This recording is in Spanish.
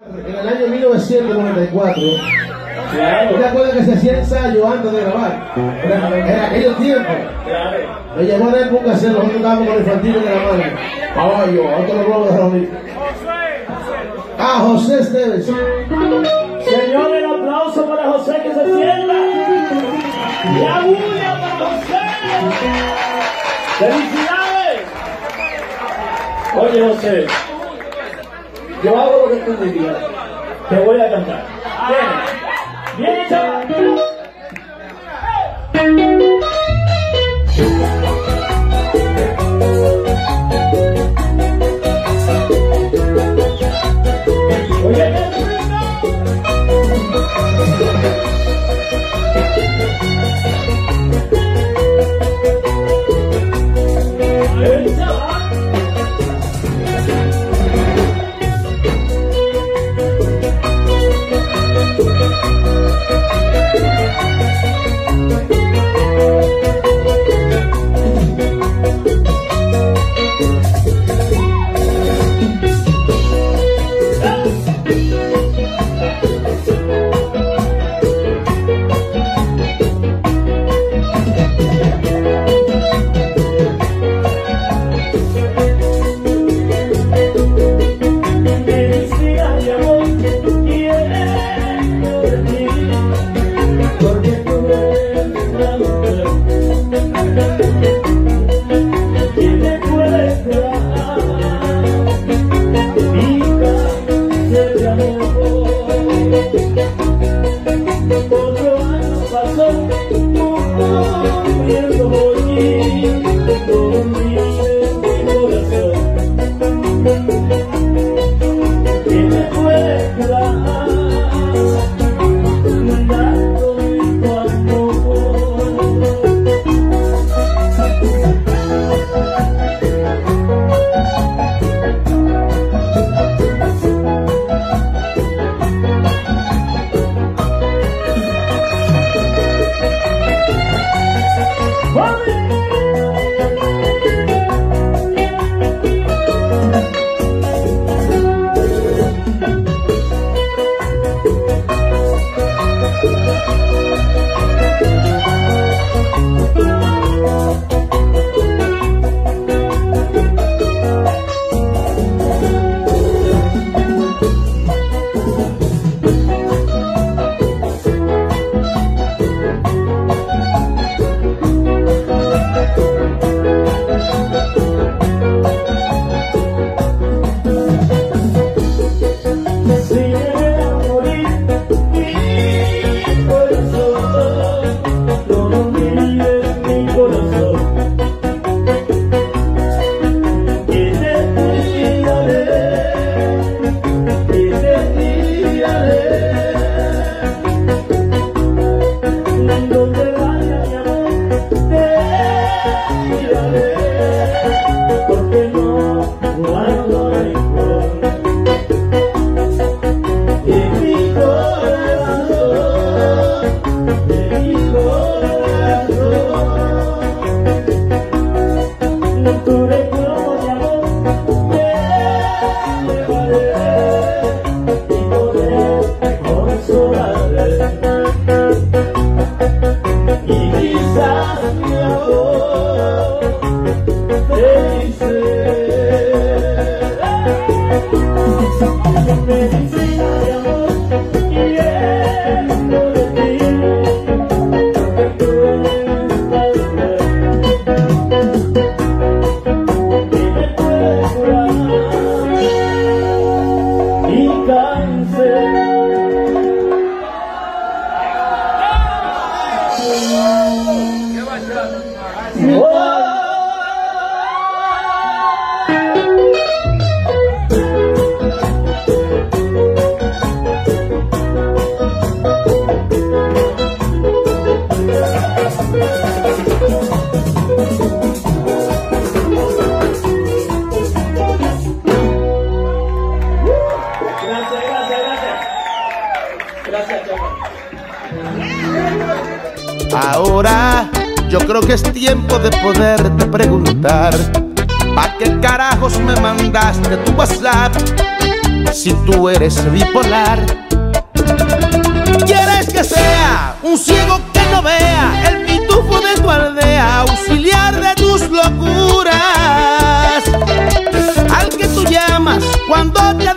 En el año 1994, Claro, ¿te acuerdas que se hacía ensayo antes de grabar? En aquellos tiempos. claro. Me llegó una época hacer nosotros estábamos con el infantil en la mano. Caballo, otro no lo dejaron ir. Ah, José Esteves. Señor, el aplauso para José que se sienta. La bulla para José. ¡Felicidades! Oye, José, yo hago lo que tú me digas. Te voy a cantar. Bien, bien, chaval. Oye, qué Si Oh, Ahora yo creo que es tiempo de poderte preguntar ¿Pa qué carajos me mandaste tu WhatsApp? Si tú eres bipolar ¿Quieres que sea un ciego que no vea El pitufo de tu aldea Auxiliar de tus locuras Al que tú llamas cuando te